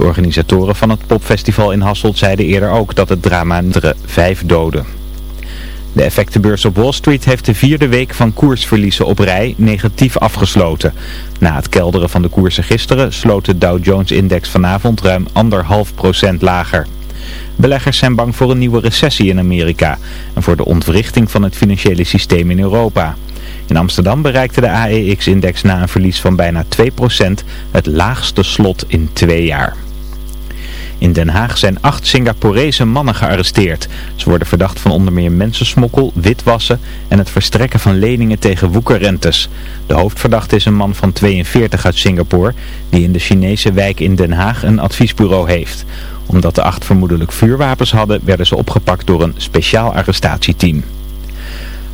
De organisatoren van het popfestival in Hasselt zeiden eerder ook dat het drama vijf doden. De effectenbeurs op Wall Street heeft de vierde week van koersverliezen op rij negatief afgesloten. Na het kelderen van de koersen gisteren sloot de Dow Jones-index vanavond ruim anderhalf procent lager. Beleggers zijn bang voor een nieuwe recessie in Amerika en voor de ontwrichting van het financiële systeem in Europa. In Amsterdam bereikte de AEX-index na een verlies van bijna 2% het laagste slot in twee jaar. In Den Haag zijn acht Singaporese mannen gearresteerd. Ze worden verdacht van onder meer mensensmokkel, witwassen en het verstrekken van leningen tegen woekerrentes. De hoofdverdachte is een man van 42 uit Singapore die in de Chinese wijk in Den Haag een adviesbureau heeft. Omdat de acht vermoedelijk vuurwapens hadden werden ze opgepakt door een speciaal arrestatieteam.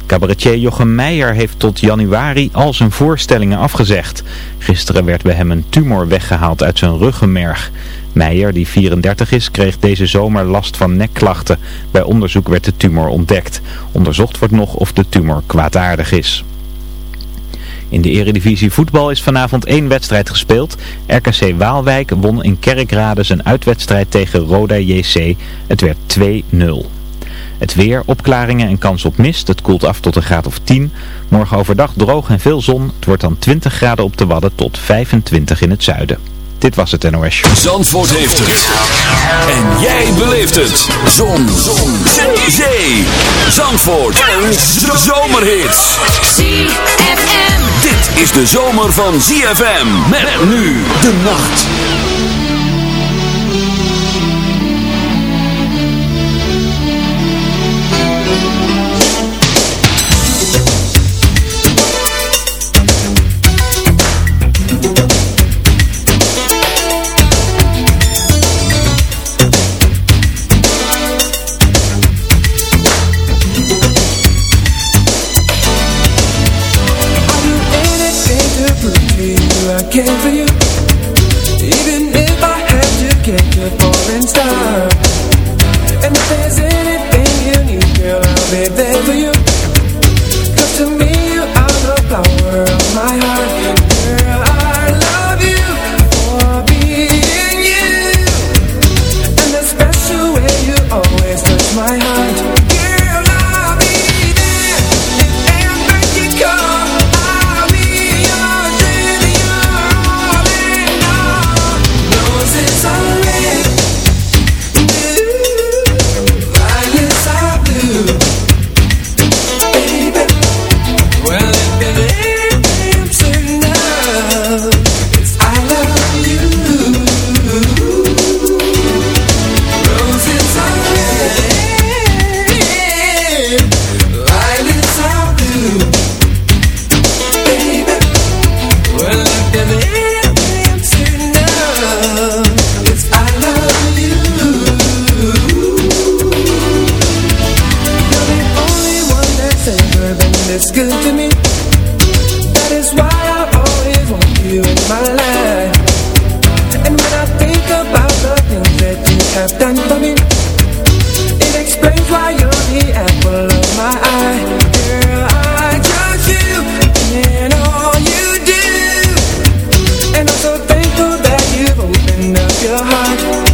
Cabaretier Jochem Meijer heeft tot januari al zijn voorstellingen afgezegd. Gisteren werd bij hem een tumor weggehaald uit zijn ruggenmerg. Meijer, die 34 is, kreeg deze zomer last van nekklachten. Bij onderzoek werd de tumor ontdekt. Onderzocht wordt nog of de tumor kwaadaardig is. In de eredivisie voetbal is vanavond één wedstrijd gespeeld. RKC Waalwijk won in Kerkrade zijn uitwedstrijd tegen Roda JC. Het werd 2-0. Het weer, opklaringen en kans op mist. Het koelt af tot een graad of 10. Morgen overdag droog en veel zon. Het wordt dan 20 graden op de Wadden tot 25 in het zuiden. Dit was het NOS Show. Zandvoort heeft het. En jij beleeft het. Zon. zon. Zee. Zee. Zandvoort. En zomerhits. ZFM. Dit is de zomer van ZFM. Met nu de nacht. your heart.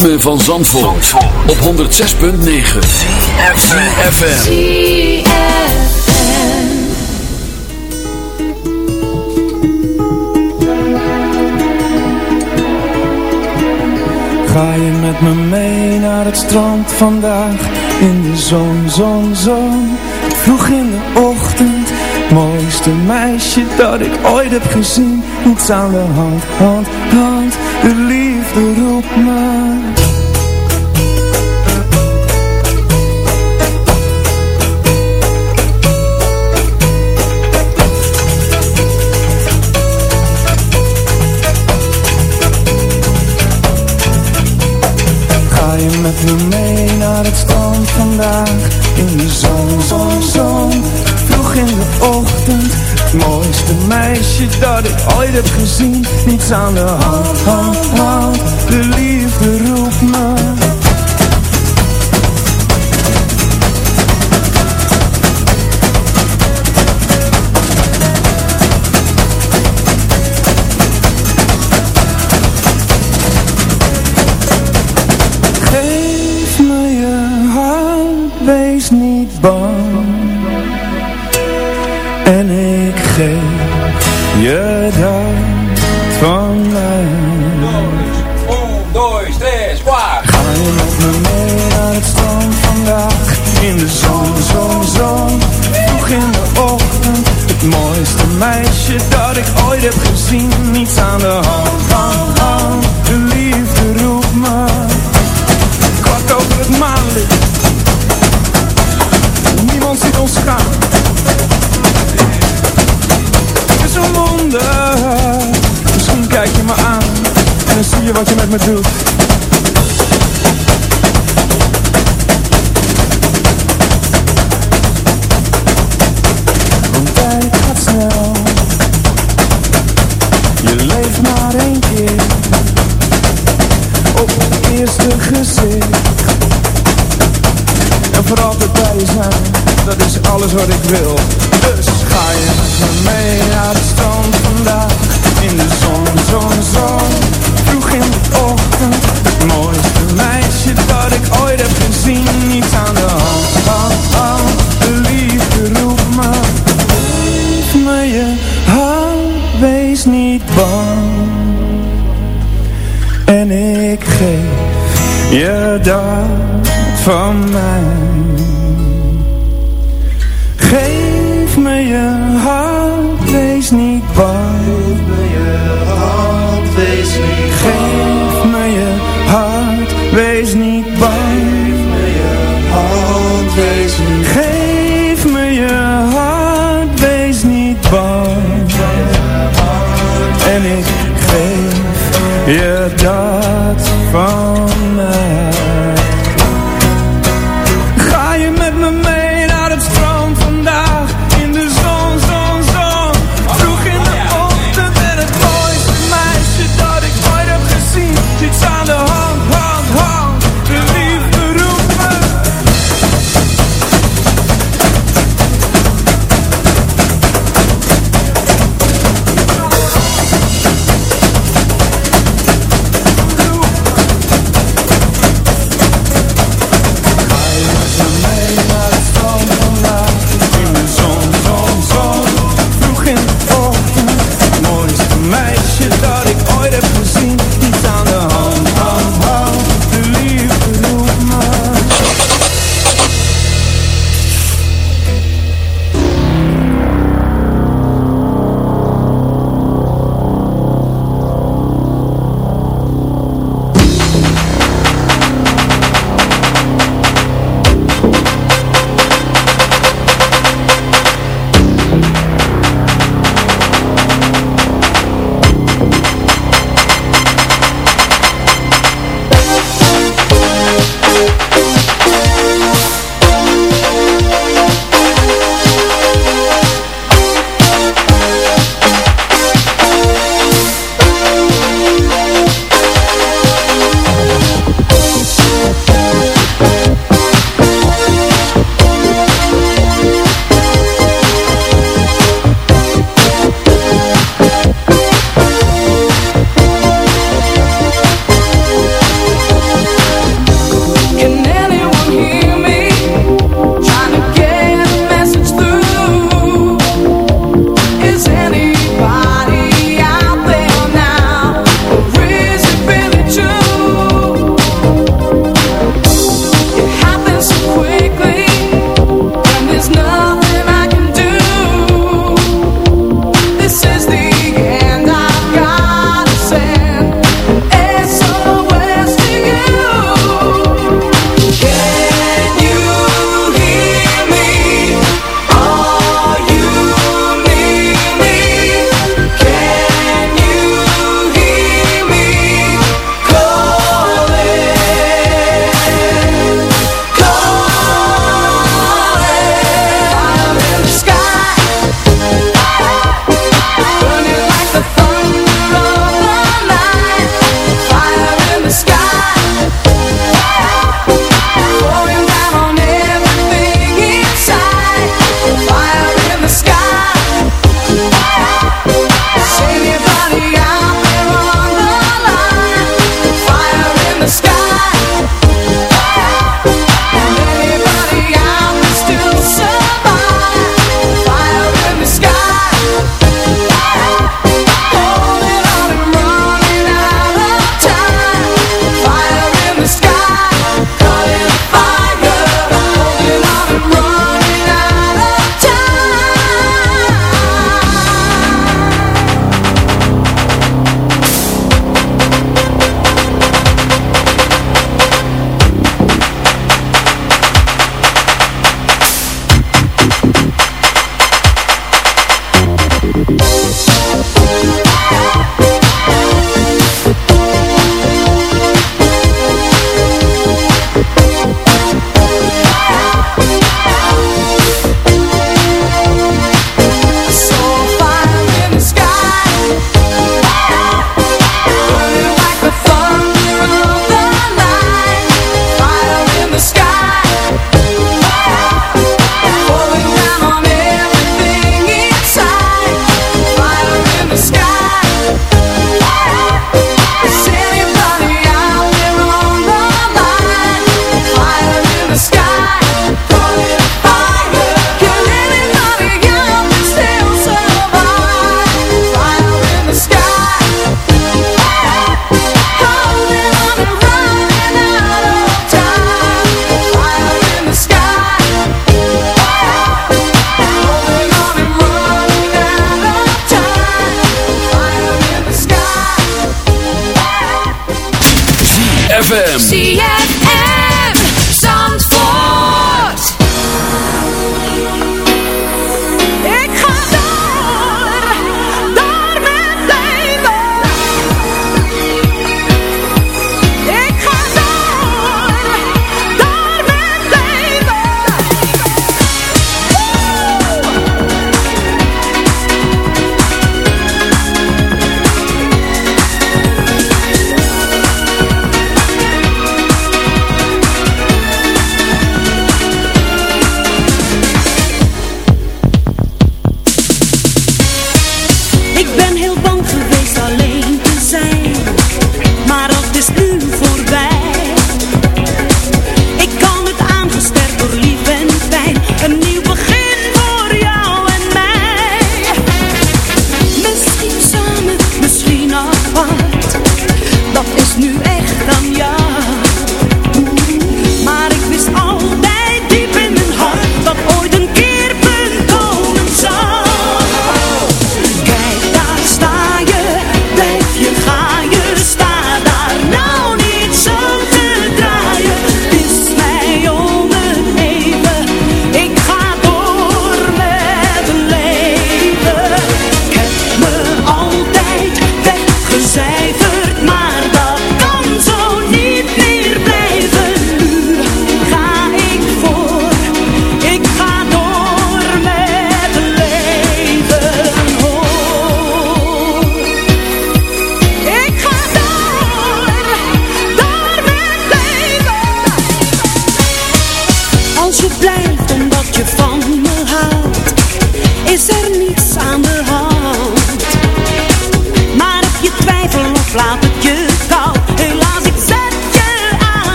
van Zandvoort, op 106.9 CFFM Ga je met me mee naar het strand vandaag? In de zon, zon, zon. Vroeg in de ochtend. Mooiste meisje dat ik ooit heb gezien. Niets aan de hand, hand, hand. De liefde me Ga je met me mee naar het strand vandaag? In de zon, zon, zon. Vroeg in de ochtend. Het mooiste meisje dat ik ooit heb gezien niets aan de hand, hand, hand.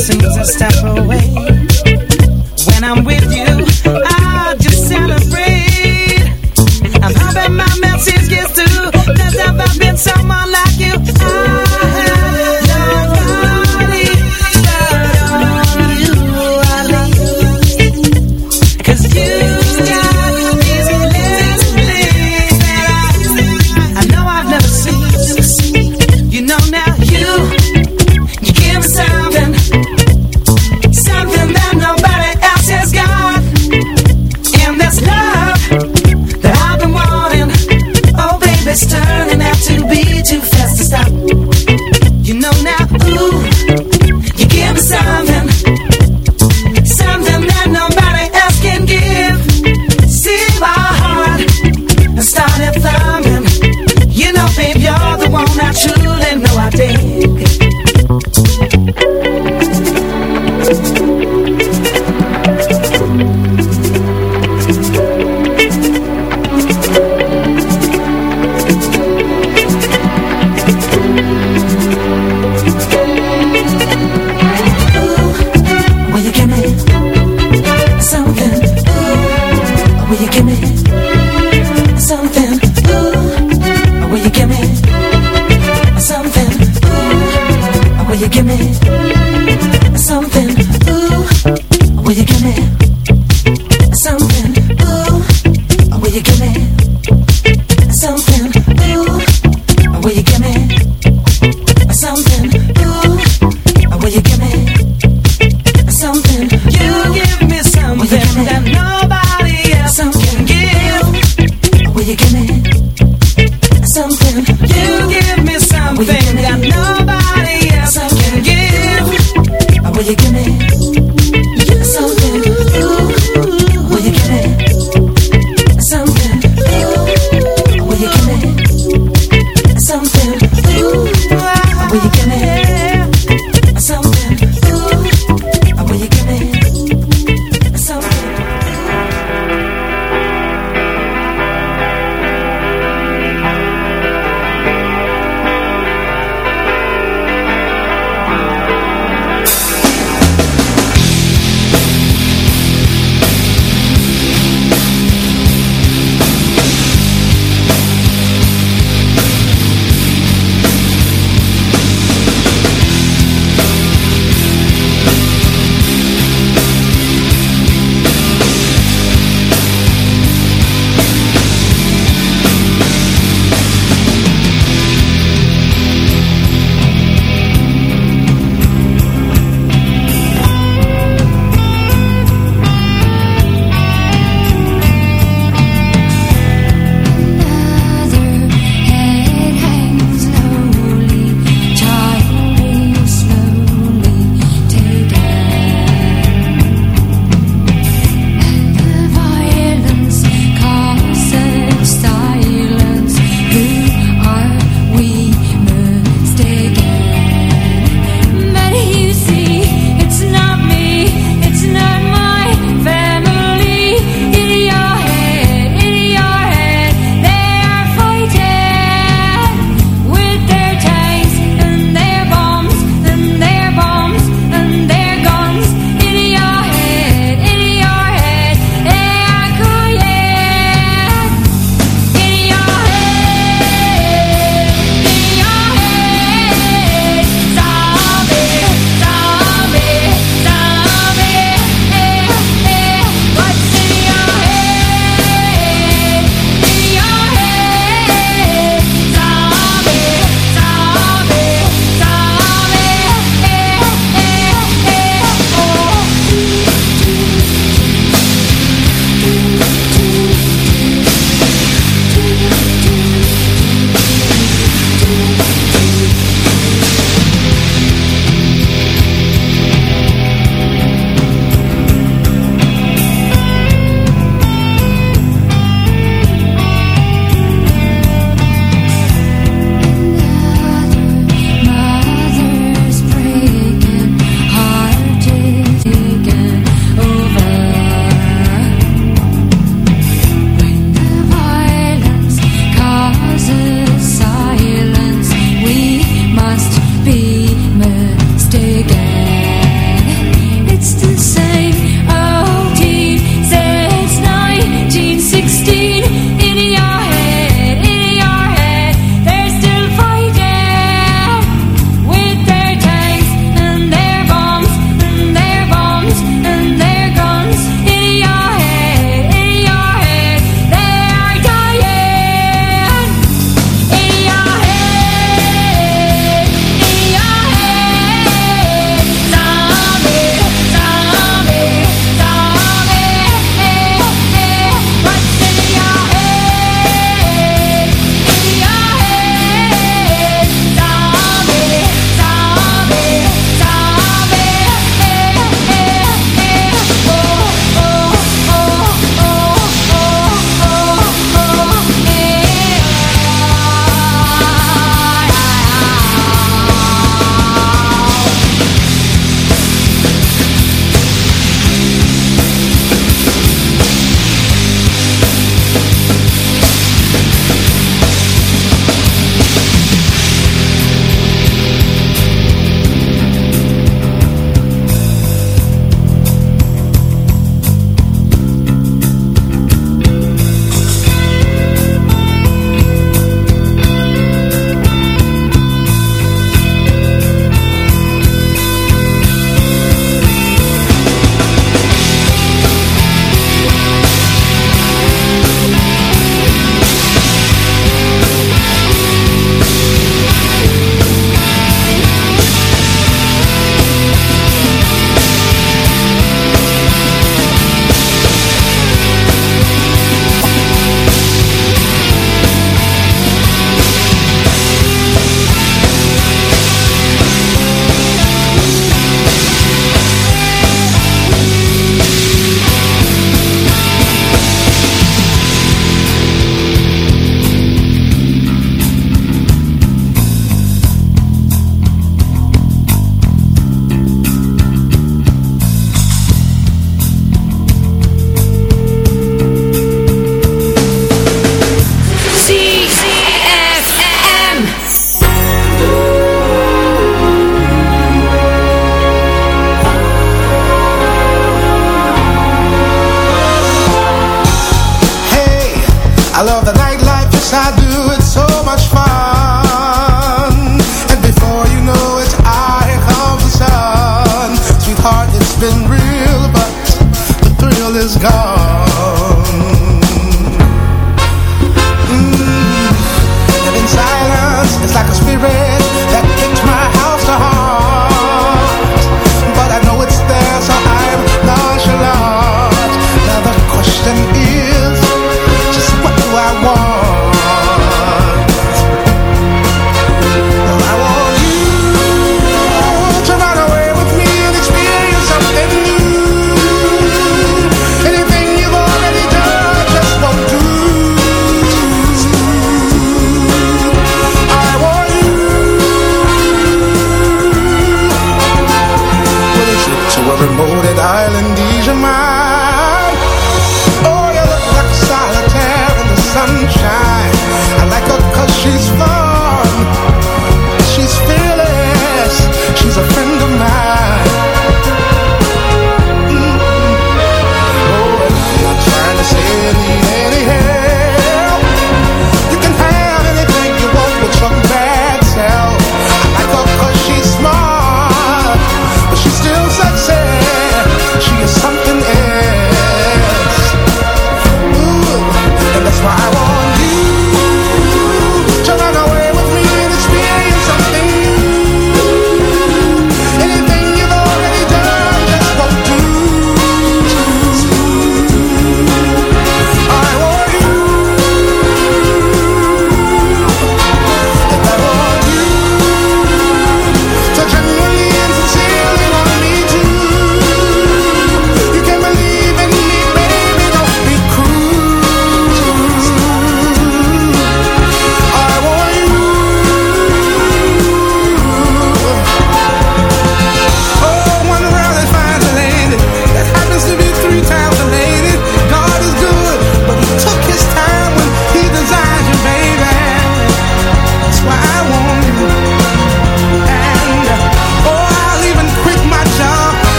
soon as I step away.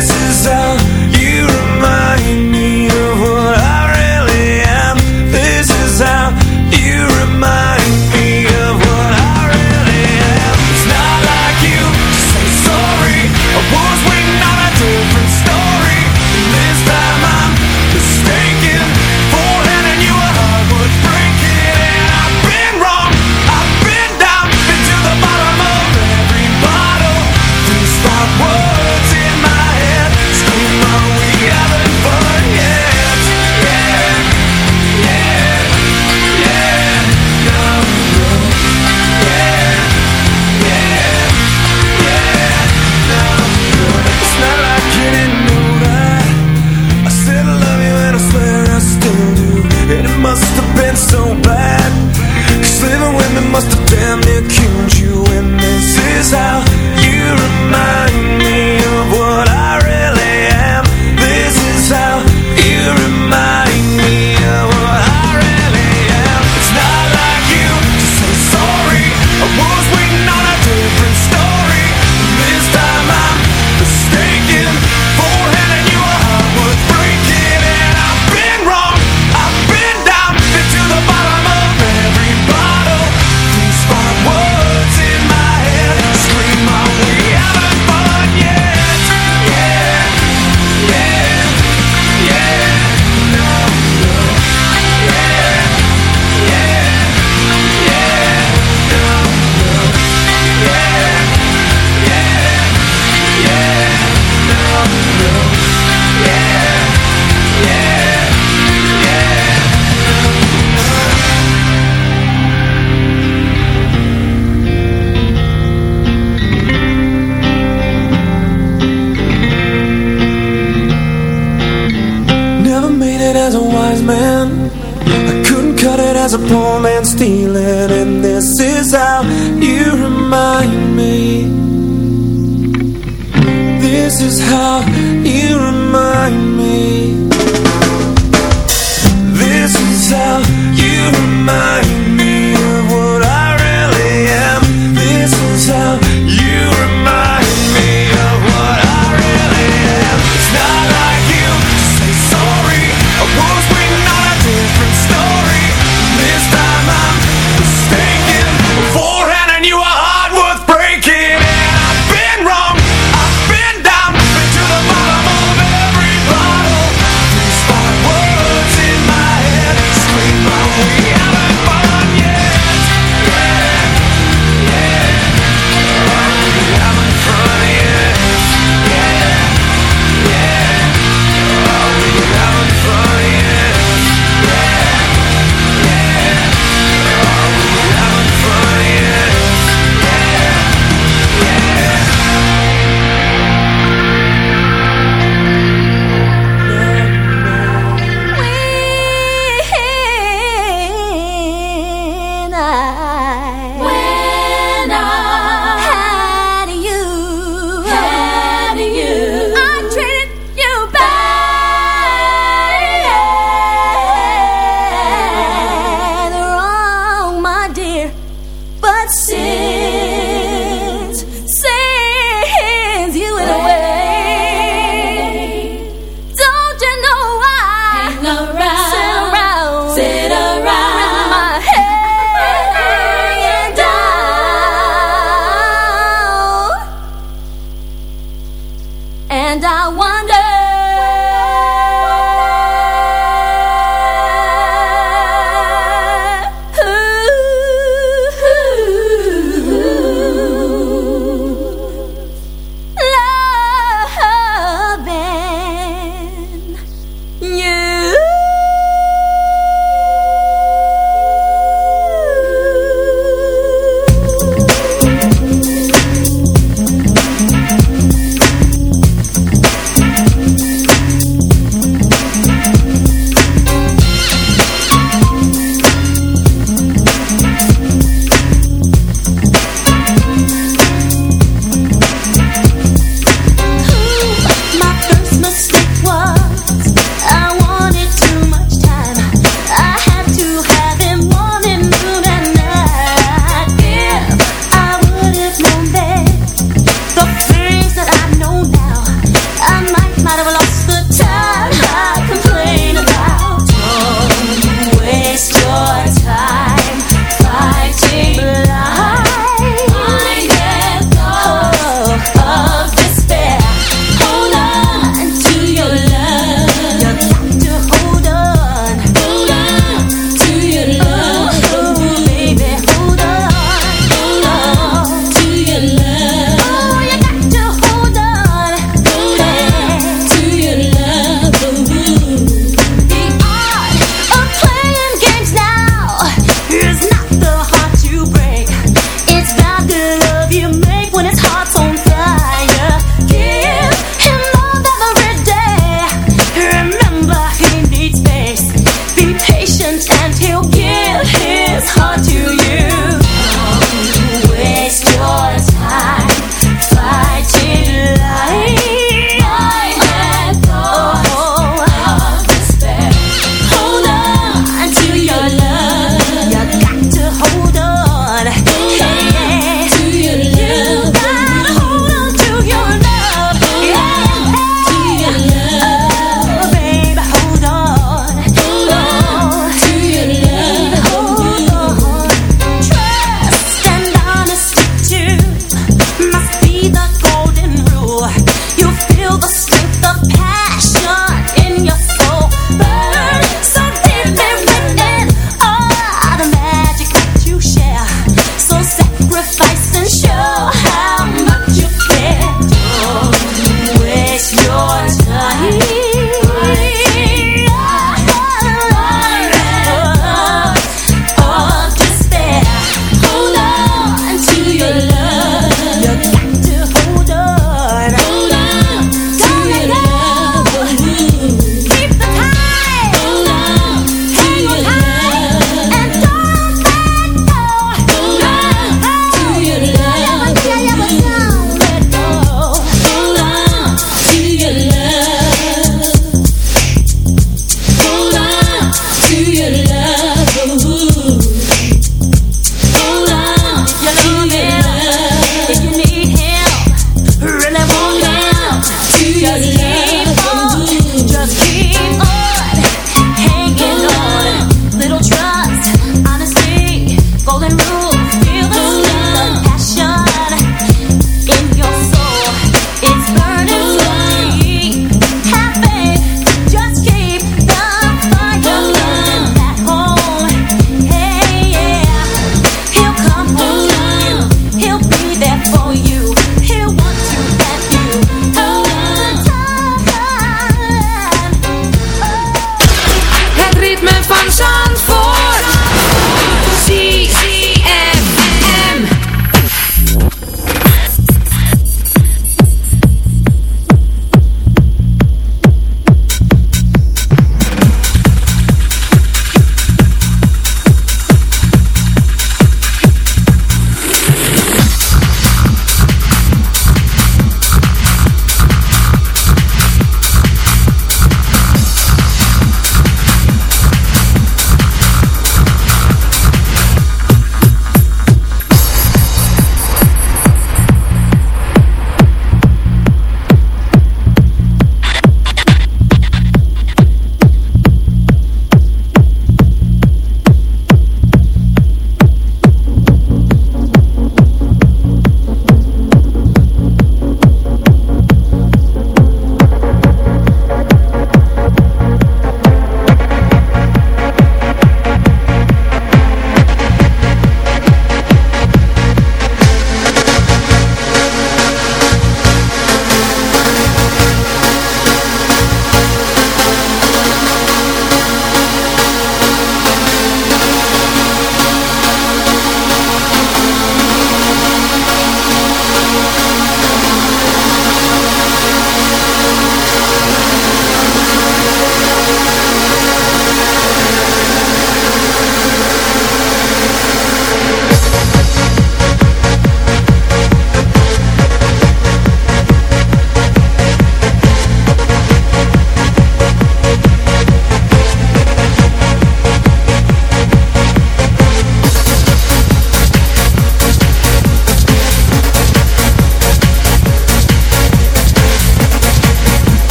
This is how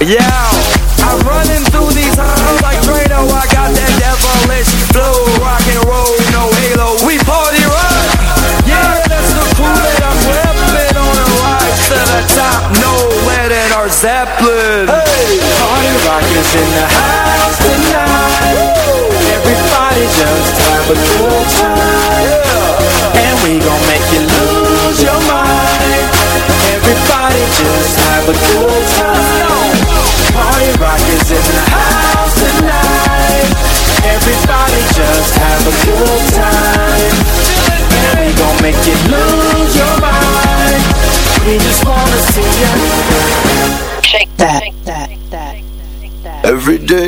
Yeah.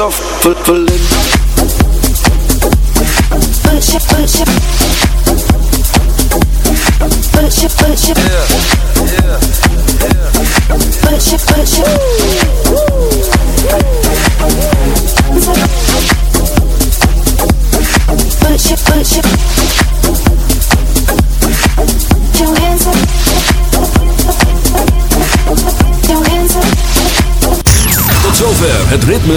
shuffling